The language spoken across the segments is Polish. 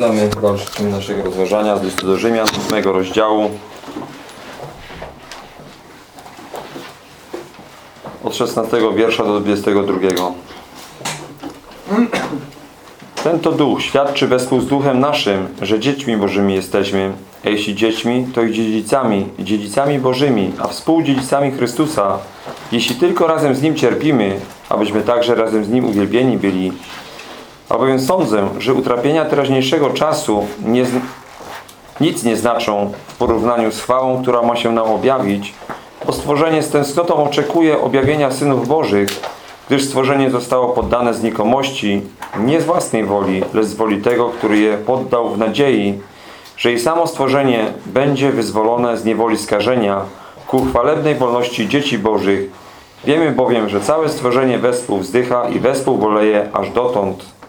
Czytamy dalszy naszego rozważania z listu do Rzymian, 8 rozdziału. Od 16 wiersza do 22. Ten to duch świadczy wespół z duchem naszym, że dziećmi Bożymi jesteśmy. A jeśli dziećmi, to i dziedzicami, dziedzicami Bożymi, a współdziedzicami Chrystusa. Jeśli tylko razem z Nim cierpimy, abyśmy także razem z Nim uwielbieni byli. Albowiem sądzę, że utrapienia teraźniejszego czasu nie nic nie znaczą w porównaniu z chwałą, która ma się nam objawić, bo stworzenie z tęsknotą oczekuje objawienia synów Bożych, gdyż stworzenie zostało poddane znikomości, nie z własnej woli, lecz z woli tego, który je poddał w nadziei, że i samo stworzenie będzie wyzwolone z niewoli skażenia ku chwalebnej wolności dzieci Bożych. Wiemy bowiem, że całe stworzenie wespół wzdycha i wespół boleje aż dotąd.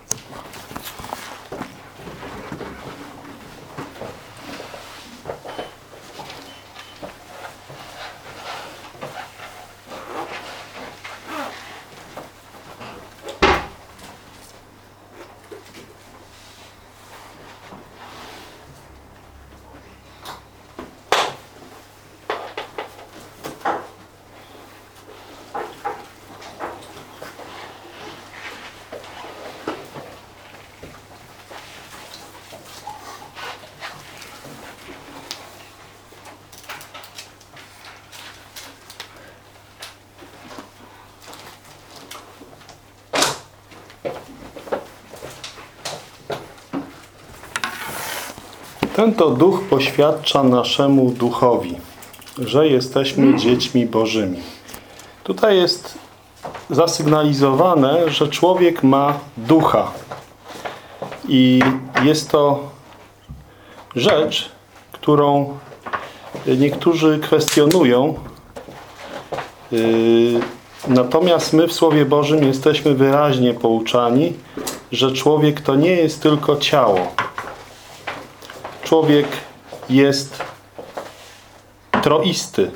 Ten to duch poświadcza naszemu duchowi, że jesteśmy dziećmi Bożymi. Tutaj jest zasygnalizowane, że człowiek ma ducha. I jest to rzecz, którą niektórzy kwestionują. Yy, Natomiast my w Słowie Bożym jesteśmy wyraźnie pouczani, że człowiek to nie jest tylko ciało, człowiek jest troisty.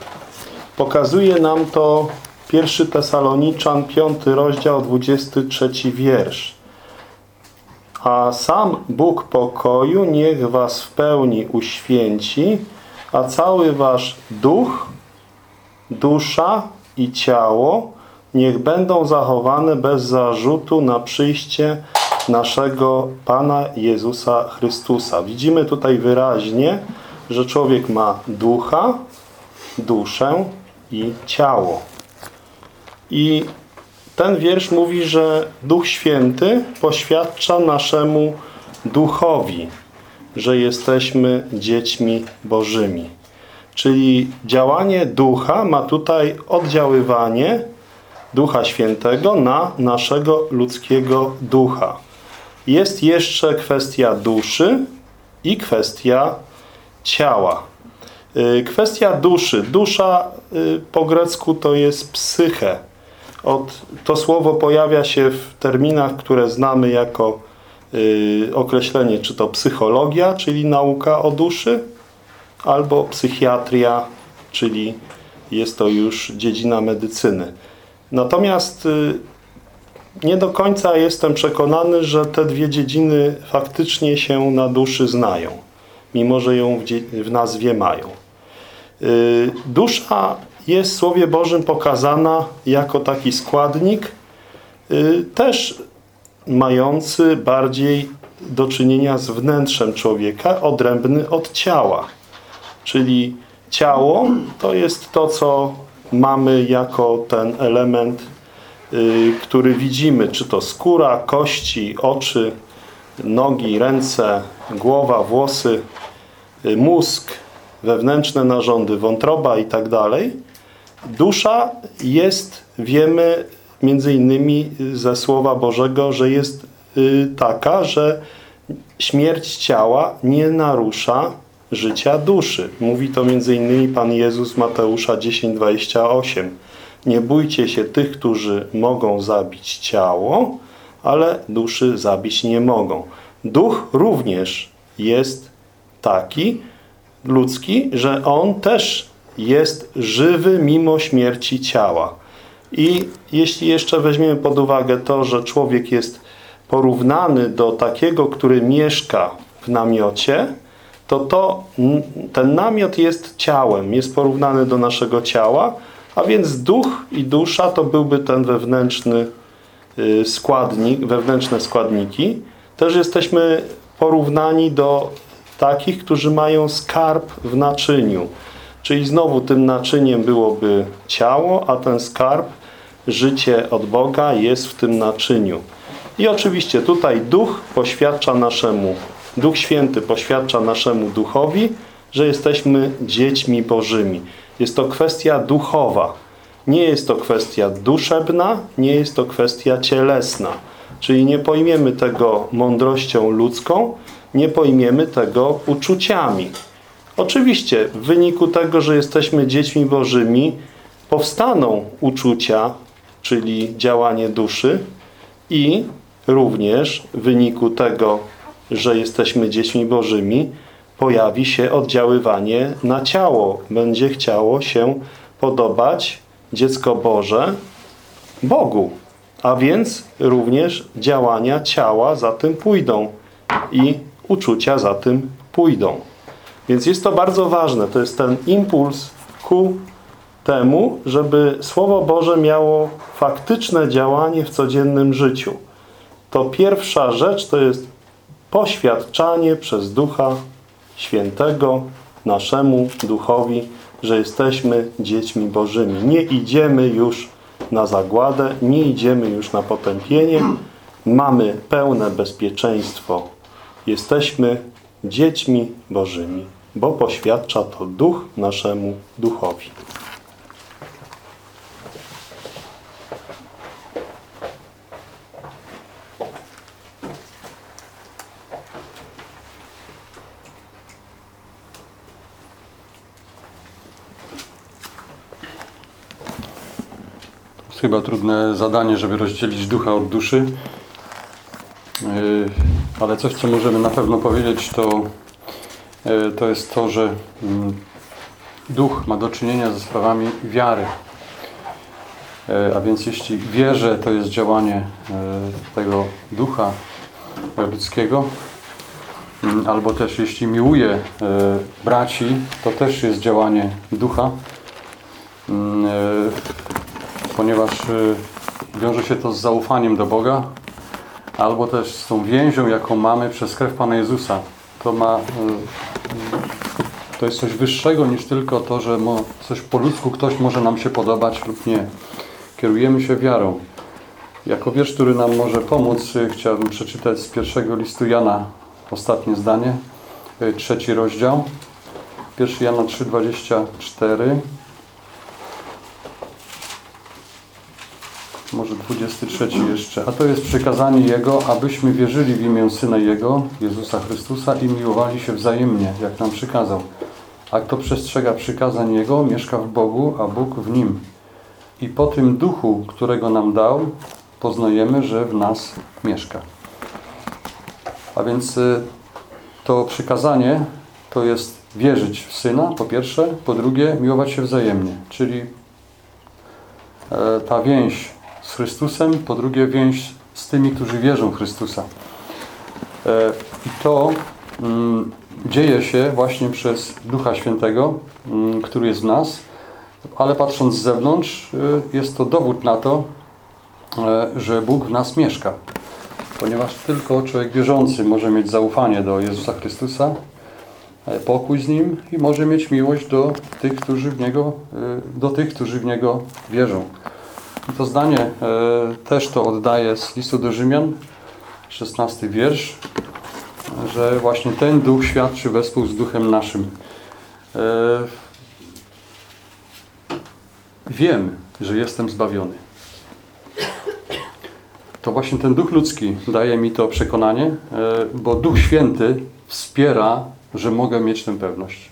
Pokazuje nam to 1 Tesaloniczan, 5 rozdział, 23 wiersz. A sam Bóg pokoju niech was w pełni uświęci, a cały wasz duch, dusza i ciało niech będą zachowane bez zarzutu na przyjście naszego Pana Jezusa Chrystusa. Widzimy tutaj wyraźnie, że człowiek ma ducha, duszę i ciało. I ten wiersz mówi, że Duch Święty poświadcza naszemu duchowi, że jesteśmy dziećmi Bożymi. Czyli działanie ducha ma tutaj oddziaływanie Ducha Świętego na naszego ludzkiego ducha. Jest jeszcze kwestia duszy i kwestia ciała. Kwestia duszy. Dusza po grecku to jest psyche. Od, to słowo pojawia się w terminach, które znamy jako y, określenie, czy to psychologia, czyli nauka o duszy, albo psychiatria, czyli jest to już dziedzina medycyny. Natomiast y, nie do końca jestem przekonany, że te dwie dziedziny faktycznie się na duszy znają, mimo że ją w, nazwie mają. Y, dusza jest w Słowie Bożym pokazana jako taki składnik, y, też mający bardziej do czynienia z wnętrzem człowieka, odrębny od ciała. Czyli ciało to jest to, co mamy jako ten element, który widzimy, czy to skóra, kości, oczy, nogi, ręce, głowa, włosy, y, mózg, wewnętrzne narządy, wątroba i tak dalej. Dusza jest, wiemy między innymi ze Słowa Bożego, że jest y, taka, że śmierć ciała nie narusza życia duszy. Mówi to między innymi Pan Jezus Mateusza 10:28. Nie bójcie się tych, którzy mogą zabić ciało, ale duszy zabić nie mogą. Duch również jest taki ludzki, że on też jest żywy mimo śmierci ciała. I jeśli jeszcze weźmiemy pod uwagę to, że człowiek jest porównany do takiego, który mieszka w namiocie, to, to ten namiot jest ciałem, jest porównany do naszego ciała, a więc duch i dusza to byłby ten wewnętrzny y, składnik, wewnętrzne składniki. Też jesteśmy porównani do takich, którzy mają skarb w naczyniu. Czyli znowu tym naczyniem byłoby ciało, a ten skarb, życie od Boga jest w tym naczyniu. I oczywiście tutaj duch poświadcza naszemu, Duch Święty poświadcza naszemu duchowi, że jesteśmy dziećmi Bożymi. Jest to kwestia duchowa. Nie jest to kwestia duszebna, nie jest to kwestia cielesna. Czyli nie pojmiemy tego mądrością ludzką, nie pojmiemy tego uczuciami. Oczywiście w wyniku tego, że jesteśmy dziećmi Bożymi, powstaną uczucia, czyli działanie duszy i również w wyniku tego, że jesteśmy dziećmi Bożymi, pojawi się oddziaływanie na ciało. Będzie chciało się podobać dziecko Boże Bogu. A więc również działania ciała za tym pójdą i uczucia za tym pójdą. Więc jest to bardzo ważne. To jest ten impuls ku temu, żeby Słowo Boże miało faktyczne działanie w codziennym życiu. To pierwsza rzecz to jest poświadczanie przez Ducha Świętego naszemu duchowi, że jesteśmy dziećmi Bożymi. Nie idziemy już na zagładę, nie idziemy już na potępienie. Mamy pełne bezpieczeństwo. Jesteśmy dziećmi Bożymi, bo poświadcza to duch naszemu duchowi. Chyba trudne zadanie, żeby rozdzielić ducha od duszy. Yy, Ale coś, co możemy na pewno powiedzieć, to, yy, to jest to, że mm, duch ma do czynienia ze sprawami wiary. Yy, A więc jeśli wierzę, to jest działanie tego ducha ludzkiego. Mm, Albo też jeśli miłuję braci, to też jest działanie ducha. Ponieważ y, wiąże się to z zaufaniem do Boga, albo też z tą więzią, jaką mamy przez krew Pana Jezusa. To ma, y, to jest coś wyższego niż tylko to, że coś po ludzku ktoś może nam się podobać lub nie. Kierujemy się wiarą. Jako wiersz, który nam może pomóc, y, chciałbym przeczytać z pierwszego listu Jana ostatnie zdanie, trzeci rozdział. 1 Jana 3,24 może 23 jeszcze. A to jest przykazanie Jego, abyśmy wierzyli w imię Syna Jego, Jezusa Chrystusa i miłowali się wzajemnie, jak nam przykazał. A kto przestrzega przykazań Jego, mieszka w Bogu, a Bóg w Nim. I po tym duchu, którego nam dał, poznajemy, że w nas mieszka. A więc y, to przykazanie to jest wierzyć w Syna, po pierwsze, po drugie, miłować się wzajemnie, czyli e, ta więź z Chrystusem, po drugie więź z tymi, którzy wierzą w Chrystusa. E, I to mm, dzieje się właśnie przez Ducha Świętego, mm, który jest w nas, ale patrząc z zewnątrz, y, jest to dowód na to, e, że Bóg w nas mieszka. Ponieważ tylko człowiek wierzący może mieć zaufanie do Jezusa Chrystusa, e, pokój z Nim i może mieć miłość do tych, którzy w Niego, y, do tych, którzy w Niego wierzą. To zdanie e, też to oddaje z listu do Rzymian, 16 wiersz, że właśnie ten duch świadczy wespół z duchem naszym. E, wiem, że jestem zbawiony. To właśnie ten duch ludzki daje mi to przekonanie, e, bo duch święty wspiera, że mogę mieć tę pewność.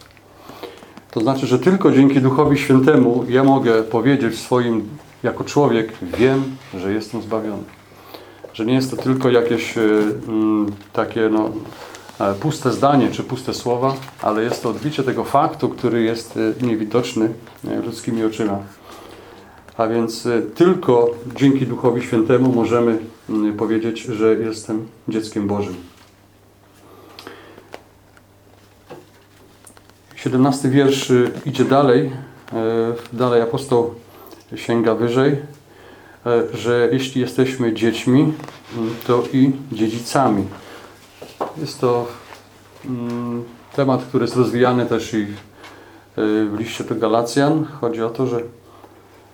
To znaczy, że tylko dzięki Duchowi Świętemu ja mogę powiedzieć w swoim jako człowiek wiem, że jestem zbawiony. Że nie jest to tylko jakieś y, mm, takie no, e, puste zdanie czy puste słowa, ale jest to odbicie tego faktu, który jest y, niewidoczny ludzkimi oczyma. A więc tylko dzięki Duchowi Świętemu możemy y, powiedzieć, że jestem dzieckiem Bożym. 17 wiersz idzie dalej. E, Dalej apostoł sięga wyżej, e, że jeśli jesteśmy dziećmi, mm, to i dziedzicami. Jest to mm, temat, który jest rozwijany też i y, w liście do Galacjan. Chodzi o to, że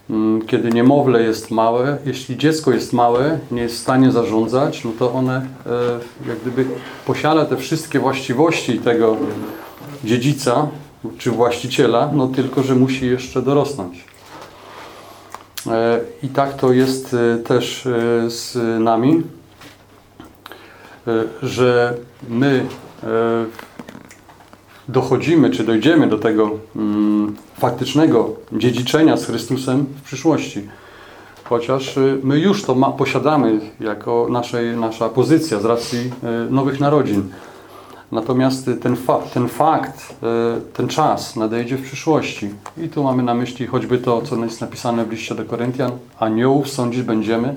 mm, kiedy niemowlę jest małe, jeśli dziecko jest małe, nie jest w stanie zarządzać, no to one e, jak gdyby posiada te wszystkie właściwości tego dziedzica czy właściciela, no tylko, że musi jeszcze dorosnąć. E, I tak to jest e, też e, z nami, że my dochodzimy, czy dojdziemy do tego mm, faktycznego dziedziczenia z Chrystusem w przyszłości. Chociaż my już to ma, posiadamy jako naszej, nasza pozycja z racji nowych narodzin. Natomiast y, ten, fa ten fakt, y, ten czas nadejdzie w przyszłości. I tu mamy na myśli choćby to, co jest napisane w liście do Koryntian. Aniołów sądzić będziemy.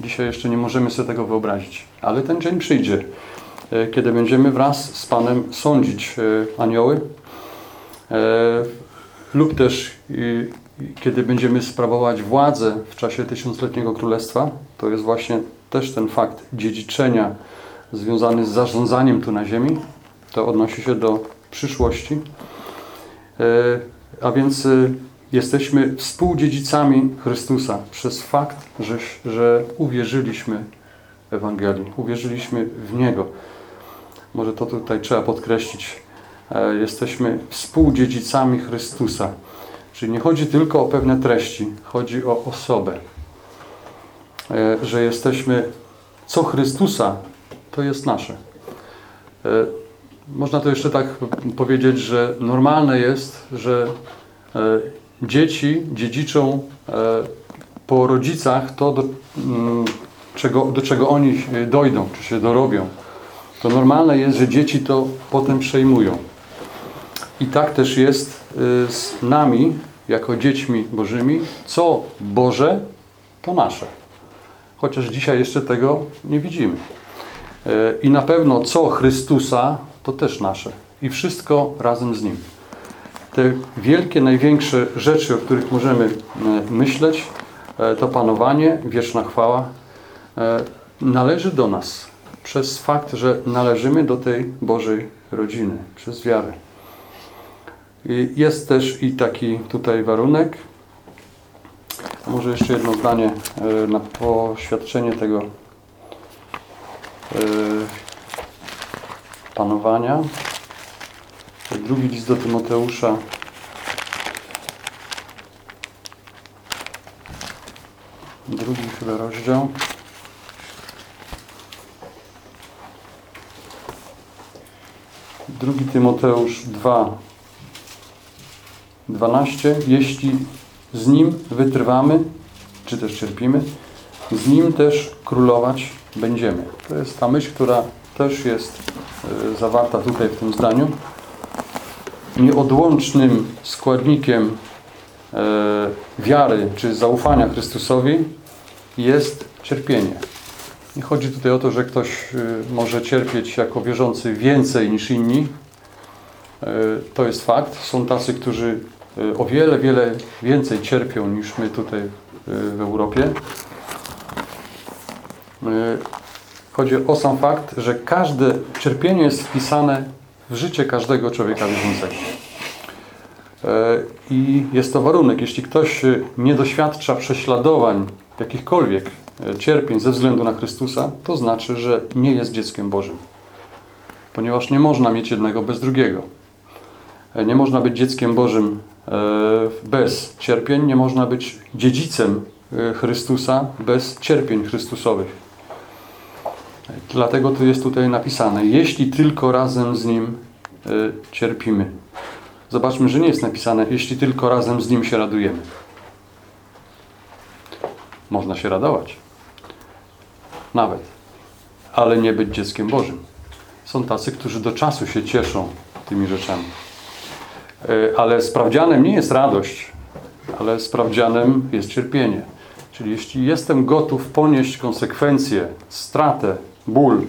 Dzisiaj jeszcze nie możemy sobie tego wyobrazić. Ale ten dzień przyjdzie, y, kiedy będziemy wraz z Panem sądzić anioły. Lub też kiedy będziemy sprawować władzę w czasie tysiącletniego królestwa, to jest właśnie też ten fakt dziedziczenia związany z zarządzaniem tu na ziemi. To odnosi się do przyszłości. E, A więc y, jesteśmy współdziedzicami Chrystusa przez fakt, że, że uwierzyliśmy w Ewangelii, uwierzyliśmy w Niego. Może to tutaj trzeba podkreślić. E, Jesteśmy współdziedzicami Chrystusa. Czyli nie chodzi tylko o pewne treści, chodzi o osobę. E, Że jesteśmy co Chrystusa, to jest nasze. E, Można to jeszcze tak powiedzieć, że normalne jest, że e, dzieci dziedziczą e, po rodzicach to, do, mm, czego, do czego oni dojdą, czy się dorobią. To normalne jest, że dzieci to potem przejmują. I tak też jest y, z nami, jako dziećmi Bożymi, co Boże, to nasze. Chociaż dzisiaj jeszcze tego nie widzimy. I na pewno co Chrystusa, to też nasze. I wszystko razem z Nim. Te wielkie, największe rzeczy, o których możemy y, myśleć, y, to panowanie, wieczna chwała, y, należy do nas przez fakt, że należymy do tej Bożej rodziny, przez wiarę. I Jest też i taki tutaj warunek. Może jeszcze jedno zdanie e, na poświadczenie tego e, panowania. Drugi list do Tymoteusza. Drugi chyba rozdział. Drugi Tymoteusz 2, 12. Jeśli z Nim wytrwamy, czy też cierpimy, z Nim też królować będziemy. To jest ta myśl, która też jest e, zawarta tutaj w tym zdaniu. Nieodłącznym składnikiem e, wiary czy zaufania Chrystusowi jest cierpienie. Nie chodzi tutaj o to, że ktoś e, może cierpieć jako wierzący więcej niż inni. To jest fakt. Są tacy, którzy o wiele, wiele więcej cierpią niż my tutaj w Europie. E, Chodzi o sam fakt, że każde cierpienie jest wpisane w życie każdego człowieka wierzącego. E, I jest to warunek. Jeśli ktoś e, nie doświadcza prześladowań, jakichkolwiek cierpień ze względu na Chrystusa, to znaczy, że nie jest dzieckiem Bożym. Ponieważ nie można mieć jednego bez drugiego. Nie można być dzieckiem Bożym bez cierpień, nie można być dziedzicem Chrystusa bez cierpień Chrystusowych. Dlatego to jest tutaj napisane, jeśli tylko razem z Nim e, cierpimy. Zobaczmy, że nie jest napisane, jeśli tylko razem z Nim się radujemy. Można się radować. Nawet. Ale nie być dzieckiem Bożym. Są tacy, którzy do czasu się cieszą tymi rzeczami. E, Ale sprawdzianem nie jest radość, ale sprawdzianem jest cierpienie. Czyli jeśli jestem gotów ponieść konsekwencje, stratę, ból,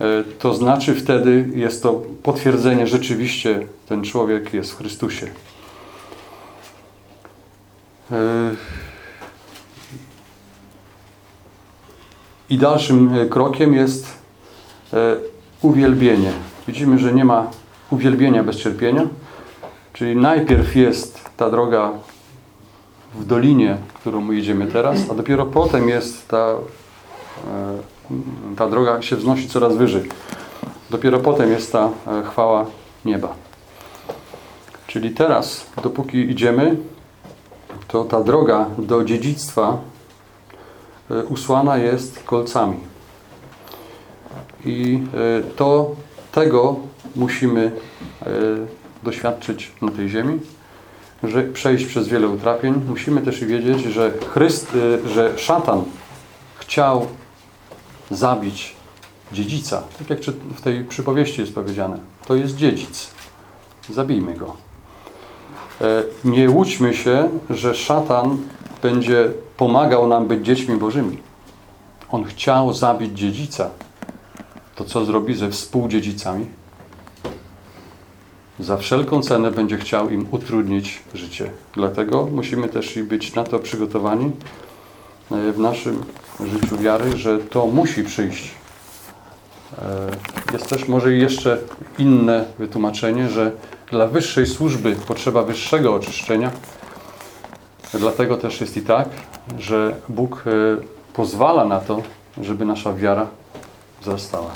e, to znaczy wtedy jest to potwierdzenie, rzeczywiście ten człowiek jest w Chrystusie. E, I dalszym e, krokiem jest uwielbienie. Widzimy, że nie ma uwielbienia bez cierpienia, czyli najpierw jest ta droga w dolinie, którą idziemy teraz, a dopiero potem jest ta, ta droga się wznosi coraz wyżej. Dopiero potem jest ta e, chwała nieba. Czyli teraz, dopóki idziemy, to ta droga do dziedzictwa e, usłana jest kolcami. I e, to tego musimy doświadczyć na tej ziemi, że przejść przez wiele utrapień. Musimy też wiedzieć, że, Chryst, że szatan chciał zabić dziedzica. Tak jak w tej przypowieści jest powiedziane. To jest dziedzic. Zabijmy go. E, Nie łudźmy się, że szatan będzie pomagał nam być dziećmi bożymi. On chciał zabić dziedzica. To co zrobi ze współdziedzicami? Za wszelką cenę będzie chciał im utrudnić życie. Dlatego musimy też być na to przygotowani w naszym życiu wiary, że to musi przyjść. E, Jest też może jeszcze inne wytłumaczenie, że dla wyższej służby potrzeba wyższego oczyszczenia. Dlatego też jest i tak, że Bóg e, pozwala na to, żeby nasza wiara wzrastała.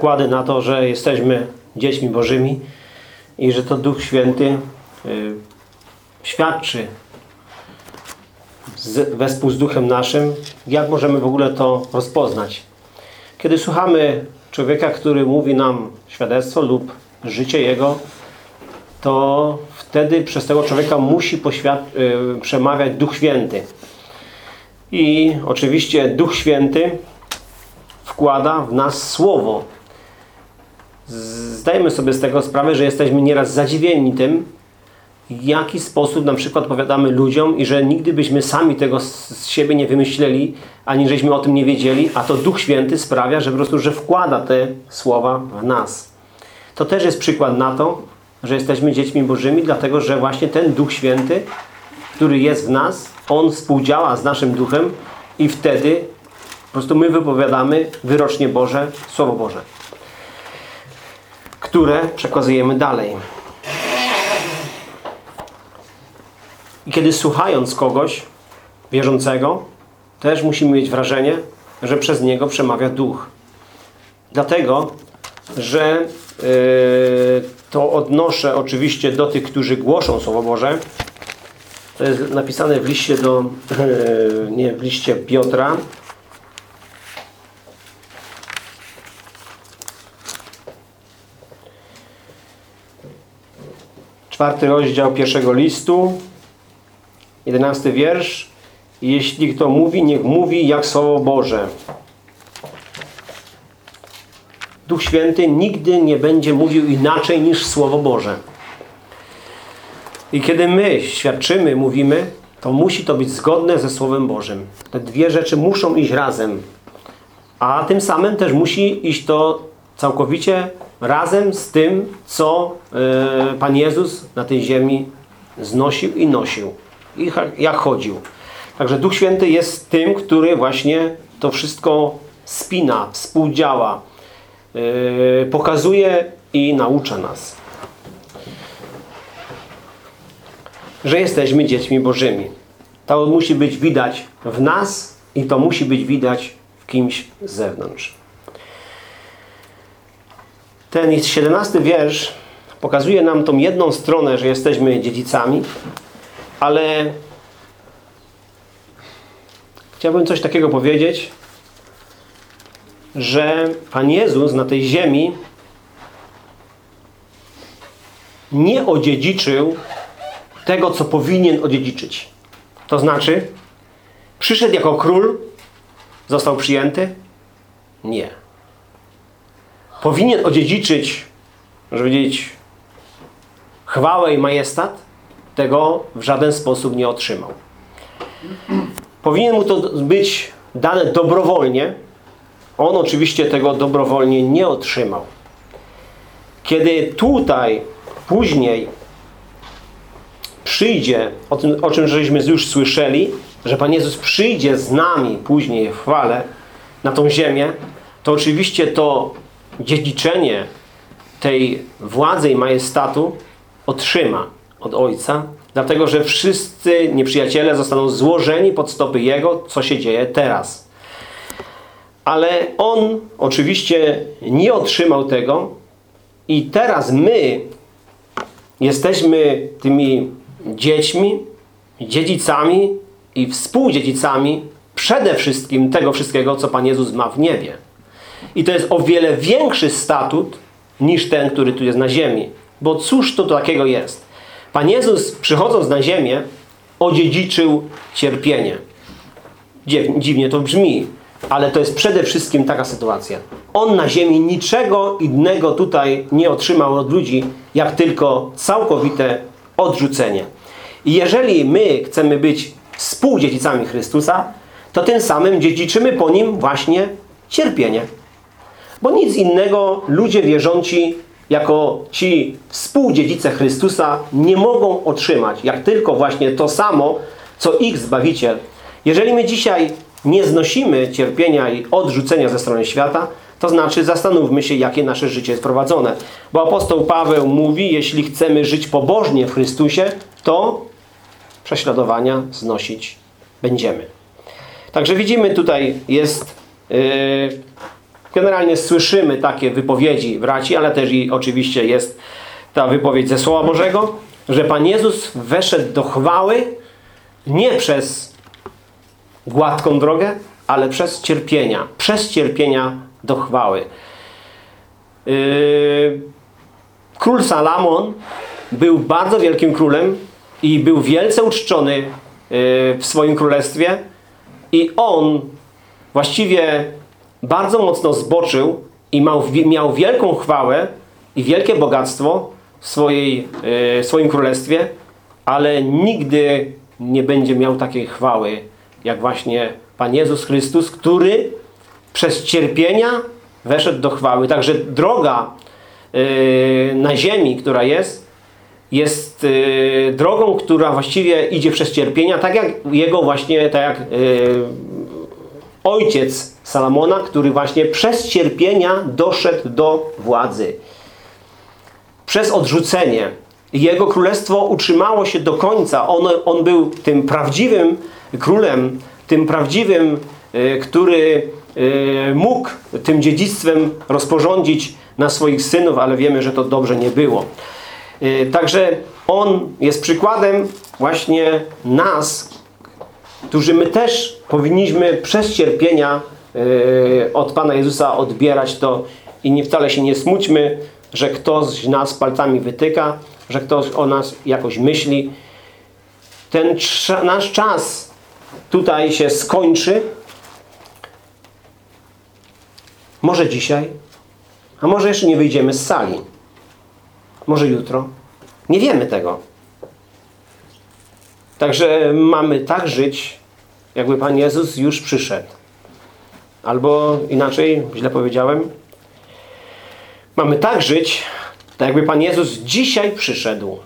Przykłady na to, że jesteśmy dziećmi Bożymi i że to Duch Święty y, świadczy z, wespół z Duchem naszym. Jak możemy w ogóle to rozpoznać? Kiedy słuchamy człowieka, który mówi nam świadectwo lub życie jego, to wtedy przez tego człowieka musi y, przemawiać Duch Święty. I oczywiście Duch Święty wkłada w nas słowo. Zdajemy sobie z tego sprawę, że jesteśmy nieraz zadziwieni tym, w jaki sposób na przykład powiadamy ludziom i że nigdy byśmy sami tego z siebie nie wymyśleli, ani żeśmy o tym nie wiedzieli, a to Duch Święty sprawia, że po prostu, że wkłada te słowa w nas. To też jest przykład na to, że jesteśmy dziećmi Bożymi, dlatego że właśnie ten Duch Święty, który jest w nas, On współdziała z naszym Duchem i wtedy po prostu my wypowiadamy wyrocznie Boże, Słowo Boże, które przekazujemy dalej. I kiedy słuchając kogoś wierzącego, też musimy mieć wrażenie, że przez niego przemawia Duch. Dlatego, że yy, to odnoszę oczywiście do tych, którzy głoszą Słowo Boże. To jest napisane w liście do, yy, nie, w liście Piotra, czwarty rozdział pierwszego listu, jedenasty wiersz. Jeśli kto mówi, niech mówi jak Słowo Boże. Duch Święty nigdy nie będzie mówił inaczej niż Słowo Boże. I kiedy my świadczymy, mówimy, to musi to być zgodne ze Słowem Bożym. Te dwie rzeczy muszą iść razem. A tym samym też musi iść to całkowicie razem z tym, co e, Pan Jezus na tej ziemi znosił i nosił. I jak chodził. Także Duch Święty jest tym, który właśnie to wszystko spina, współdziała, e, pokazuje i naucza nas. Że jesteśmy dziećmi Bożymi. To musi być widać w nas i to musi być widać w kimś z zewnątrz. Ten 17 wiersz pokazuje nam tą jedną stronę, że jesteśmy dziedzicami, ale chciałbym coś takiego powiedzieć, że Pan Jezus na tej ziemi nie odziedziczył tego, co powinien odziedziczyć. To znaczy, przyszedł jako król, został przyjęty? Nie. Powinien odziedziczyć, żeby powiedzieć, chwałę i majestat? Tego w żaden sposób nie otrzymał. Powinien mu to być dane dobrowolnie. On oczywiście tego dobrowolnie nie otrzymał. Kiedy tutaj później przyjdzie, o, tym, o czym żeśmy już słyszeli, że Pan Jezus przyjdzie z nami później w chwale na tą ziemię, to oczywiście to dziedziczenie tej władzy i majestatu otrzyma od Ojca, dlatego że wszyscy nieprzyjaciele zostaną złożeni pod stopy Jego, co się dzieje teraz. Ale On oczywiście nie otrzymał tego i teraz my jesteśmy tymi dziećmi, dziedzicami i współdziedzicami przede wszystkim tego wszystkiego, co Pan Jezus ma w niebie. I to jest o wiele większy statut niż ten, który tu jest na ziemi. Bo cóż to takiego jest? Pan Jezus, przychodząc na ziemię, odziedziczył cierpienie. Dziwnie to brzmi, ale to jest przede wszystkim taka sytuacja. On na ziemi niczego innego tutaj nie otrzymał od ludzi, jak tylko całkowite odrzucenie. I jeżeli my chcemy być współdziedzicami Chrystusa, to tym samym dziedziczymy po Nim właśnie cierpienie. Bo nic innego ludzie wierzący jako ci współdziedzice Chrystusa nie mogą otrzymać, jak tylko właśnie to samo, co ich Zbawiciel. Jeżeli my dzisiaj nie znosimy cierpienia i odrzucenia ze strony świata, to znaczy zastanówmy się, jakie nasze życie jest prowadzone. Bo apostoł Paweł mówi, jeśli chcemy żyć pobożnie w Chrystusie, to prześladowania znosić będziemy. Także widzimy tutaj jest yy, generalnie słyszymy takie wypowiedzi braci, ale też i oczywiście jest ta wypowiedź ze Słowa Bożego, że Pan Jezus weszedł do chwały nie przez gładką drogę, ale przez cierpienia. Przez cierpienia do chwały. Yy, król Salamon był bardzo wielkim królem i był wielce uczczony yy, w swoim królestwie i on właściwie bardzo mocno zboczył i miał, miał wielką chwałę i wielkie bogactwo w swojej, w swoim królestwie, ale nigdy nie będzie miał takiej chwały, jak właśnie Pan Jezus Chrystus, który przez cierpienia weszedł do chwały. Także droga yy, na ziemi, która jest, jest yy, drogą, która właściwie idzie przez cierpienia, tak jak jego właśnie, tak jak ojciec Salamona, który właśnie przez cierpienia doszedł do władzy. Przez odrzucenie. Jego królestwo utrzymało się do końca. On, on był tym prawdziwym królem, tym prawdziwym, y, który y, mógł tym dziedzictwem rozporządzić na swoich synów, ale wiemy, że to dobrze nie było. Y, także on jest przykładem właśnie nas, którzy my też powinniśmy przez cierpienia od Pana Jezusa odbierać to i nie wcale się nie smućmy, że ktoś nas palcami wytyka, że ktoś o nas jakoś myśli. Ten nasz czas tutaj się skończy. Może dzisiaj, a może jeszcze nie wyjdziemy z sali. Może jutro. Nie wiemy tego. Także mamy tak żyć, jakby Pan Jezus już przyszedł. Albo inaczej, źle powiedziałem, mamy tak żyć, tak jakby Pan Jezus dzisiaj przyszedł.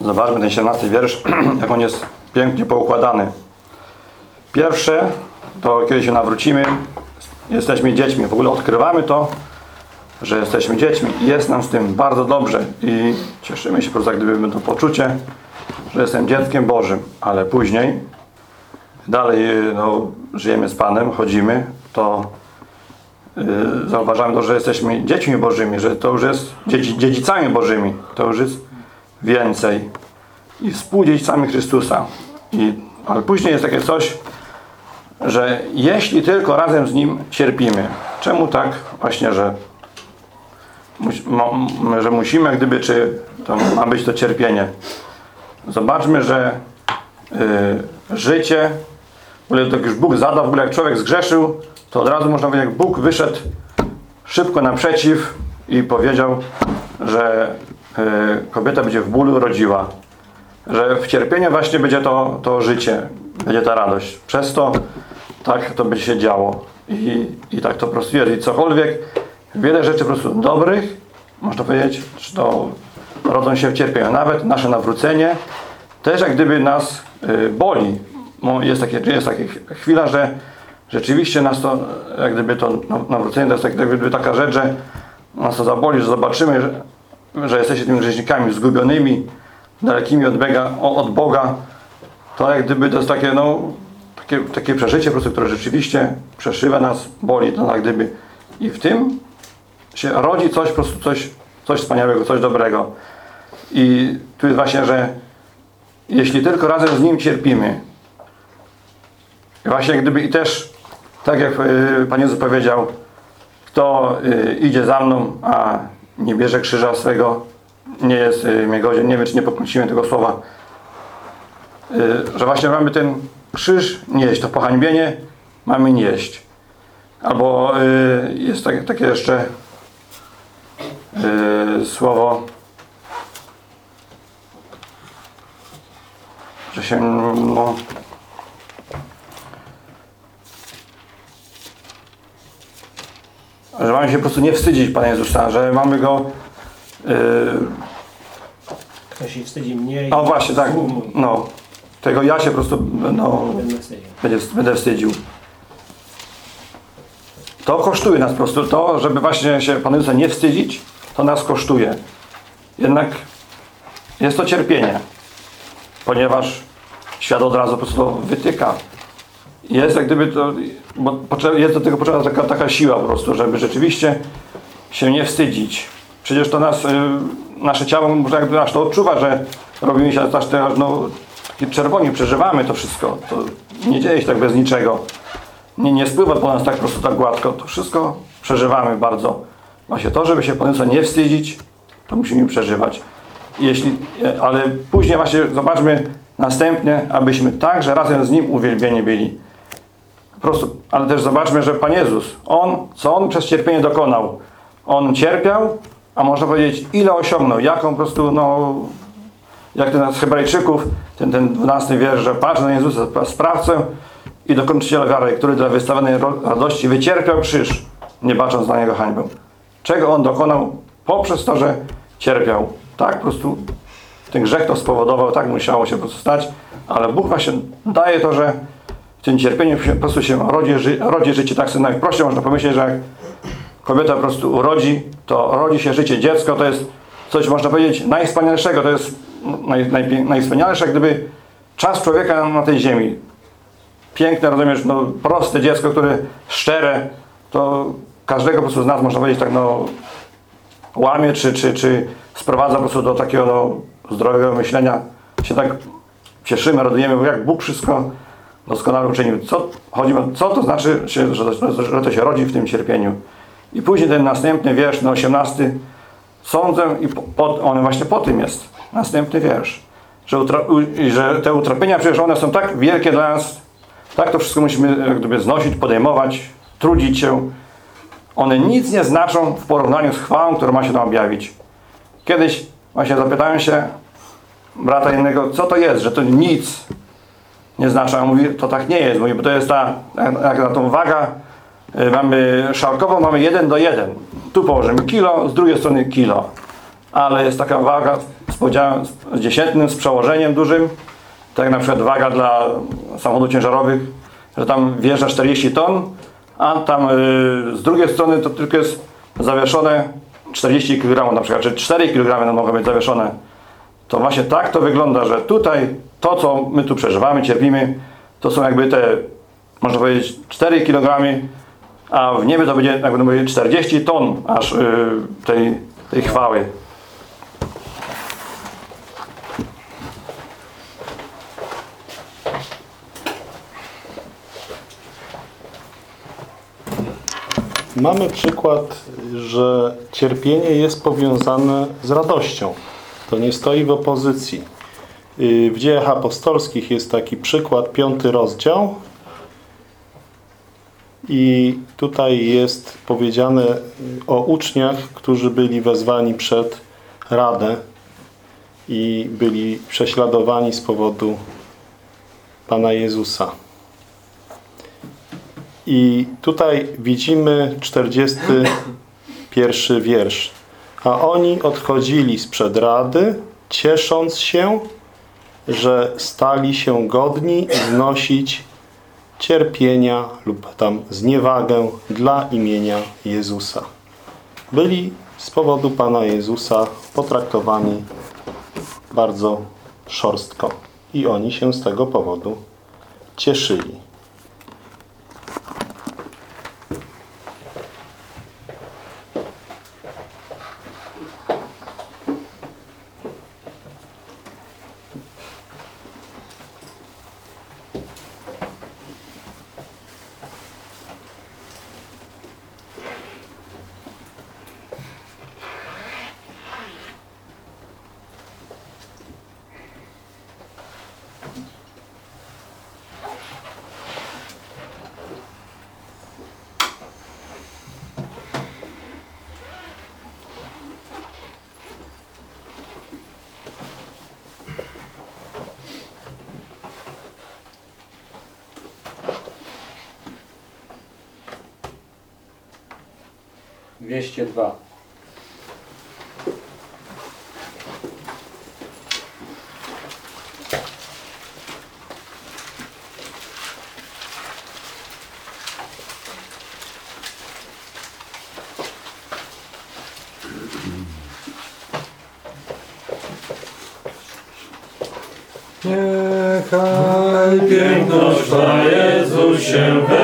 Zobaczmy ten 17 wiersz, jak on jest pięknie poukładany. Pierwsze, to kiedy się nawrócimy, jesteśmy dziećmi. W ogóle odkrywamy to, że jesteśmy dziećmi i jest nam z tym bardzo dobrze i cieszymy się po prostu, jak gdyby to poczucie, że jestem dzieckiem Bożym, ale później dalej no, żyjemy z Panem, chodzimy, to y, zauważamy to, że jesteśmy dziećmi Bożymi, że to już jest dziedzi, dziedzicami Bożymi. To już jest więcej. I współdziedzicami Chrystusa. I, ale później jest takie coś, że jeśli tylko razem z Nim cierpimy. Czemu tak właśnie, że, że musimy, jak gdyby, czy to ma być to cierpienie? Zobaczmy, że y, życie, w ogóle tak już Bóg zadał, w ogóle jak człowiek zgrzeszył, to od razu można powiedzieć, jak Bóg wyszedł szybko naprzeciw i powiedział, że y, kobieta będzie w bólu rodziła. Że w cierpieniu właśnie będzie to, to życie, będzie ta radość. Przez to tak to będzie się działo. I, I tak to po prostu jest. I cokolwiek, wiele rzeczy po prostu dobrych, można powiedzieć, czy to rodzą się w cierpieniu. Nawet nasze nawrócenie też jak gdyby nas y, boli. Mo- Jest, takie, jest taka chwila, że rzeczywiście nas to, jak gdyby to naw- nawrócenie to jest jak gdyby taka rzecz, że nas to zaboli, że zobaczymy, że, że jesteśmy tymi grzesznikami zgubionymi, dalekimi od Boga, od Boga. To jak gdyby to jest takie, no, takie, takie przeżycie po prostu, które rzeczywiście przeszywa nas, boli to jak gdyby. I w tym się rodzi coś po prostu, coś, coś wspaniałego, coś dobrego. I tu jest właśnie, że jeśli tylko razem z Nim cierpimy, właśnie gdyby i też, tak jak y, Pan Jezus powiedział, kto y, idzie za mną, a nie bierze krzyża swego, nie jest y, mnie godzien. Nie wiem, czy nie pokróciłem tego słowa. Że właśnie mamy ten krzyż nieść, to pohańbienie mamy nieść. Albo y, jest tak, takie jeszcze y, słowo, że się no, że mamy się po prostu nie wstydzić Pana Jezusa, że mamy Go y, Kto się wstydzi mnie o właśnie, tak, no tego ja się po prostu no, będę będę, wstydził. To kosztuje nas po prostu. To, żeby właśnie się Pana Jezusa nie wstydzić, to nas kosztuje. Jednak jest to cierpienie, ponieważ świat od razu po prostu to wytyka. Jest jak gdyby to, bo jest do tego potrzebna taka, taka siła po prostu, żeby rzeczywiście się nie wstydzić. Przecież to nas, y, nasze ciało może jakby aż to odczuwa, że robimy się aż te, no, czerwoni, przeżywamy to wszystko. To nie dzieje się tak bez niczego. Nie, nie spływa po nas tak po prostu tak gładko. To wszystko przeżywamy bardzo. Właśnie to, żeby się po Jezusa nie wstydzić, to musimy przeżywać. Jeśli, e, ale później właśnie zobaczmy następnie, abyśmy także razem z Nim uwielbieni byli. Po prostu, ale też zobaczmy, że Pan Jezus, On, co On przez cierpienie dokonał? On cierpiał, a można powiedzieć, ile osiągnął, jaką po prostu, no, jak ten z Hebrajczyków, ten, ten 12 wiersz, że patrz na Jezusa, sprawcę i dokończyciela wiary, który dla wystawionej radości wycierpiał krzyż, nie bacząc na Jego hańbę. Czego On dokonał? Poprzez to, że cierpiał. Tak po prostu ten grzech to spowodował, tak musiało się po prostu stać, ale Bóg właśnie daje to, że w tym cierpieniu po prostu się rodzi, ży, rodzi życie. Tak sobie najprościej można pomyśleć, że jak kobieta po prostu urodzi, to rodzi się życie. Dziecko to jest coś, można powiedzieć, najwspanialszego. To jest naj, naj, najwspanialsze, gdyby czas człowieka na tej ziemi. Piękne, rozumiesz, no, proste dziecko, które szczere, to każdego po prostu z nas, można powiedzieć, tak no, łamie, czy, czy, czy sprowadza po prostu do takiego no, zdrowego myślenia. Się tak cieszymy, radujemy, bo jak Bóg wszystko doskonale uczynił. Co, chodzi, co to znaczy, się, że, że to się rodzi w tym cierpieniu. I później ten następny wiersz, na 18, sądzę i on właśnie po tym jest, następny wiersz, że, że te utrapienia przecież one są tak wielkie dla nas, tak to wszystko musimy jak gdyby znosić, podejmować, trudzić się. One nic nie znaczą w porównaniu z chwałą, która ma się nam objawić. Kiedyś właśnie zapytałem się brata innego, co to jest, że to nic nie znaczy. On mówi, to tak nie jest, mówi, bo to jest ta, jak na tą waga y, mamy szalkową, mamy 1 do 1. Tu położymy kilo, z drugiej strony kilo. Ale jest taka waga z z dziesiętnym, z przełożeniem dużym, tak na przykład waga dla samochodów ciężarowych, że tam wjeżdża 40 ton, a tam y, z drugiej strony to tylko jest zawieszone 40 kg na przykład, czy 4 kg mogą być zawieszone. To właśnie tak to wygląda, że tutaj to, co my tu przeżywamy, cierpimy, to są jakby te, można powiedzieć, 4 kg, a w niebie to będzie, jak będą mówili, 40 ton aż y, tej, tej chwały. Mamy przykład, że cierpienie jest powiązane z radością. To nie stoi w opozycji. Y, W dziejach apostolskich jest taki przykład, piąty rozdział. I tutaj jest powiedziane o uczniach, którzy byli wezwani przed Radę i byli prześladowani z powodu Pana Jezusa. I tutaj widzimy 41 wiersz. A oni odchodzili sprzed rady, ciesząc się, że stali się godni znosić cierpienia lub tam zniewagę dla imienia Jezusa. Byli z powodu Pana Jezusa potraktowani bardzo szorstko i oni się z tego powodu cieszyli. Dwieście dwa. Niechaj piękność Twa Jezusie Niechaj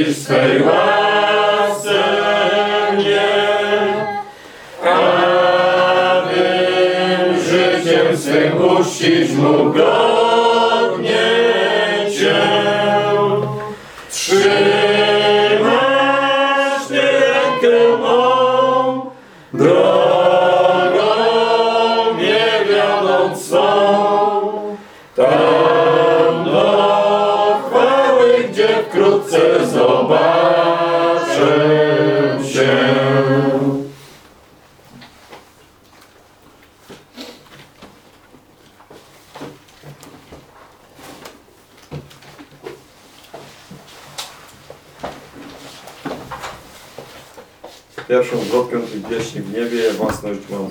prowadzisz swej łasce mnie, abym mógł godnie pieśni w niebie własność mam.